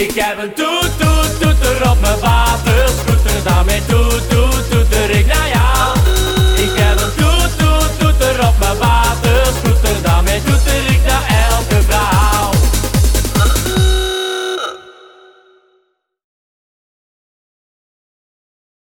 Ik heb een toet toet toeter op mijn waterscooter, daarmee. Toet toet.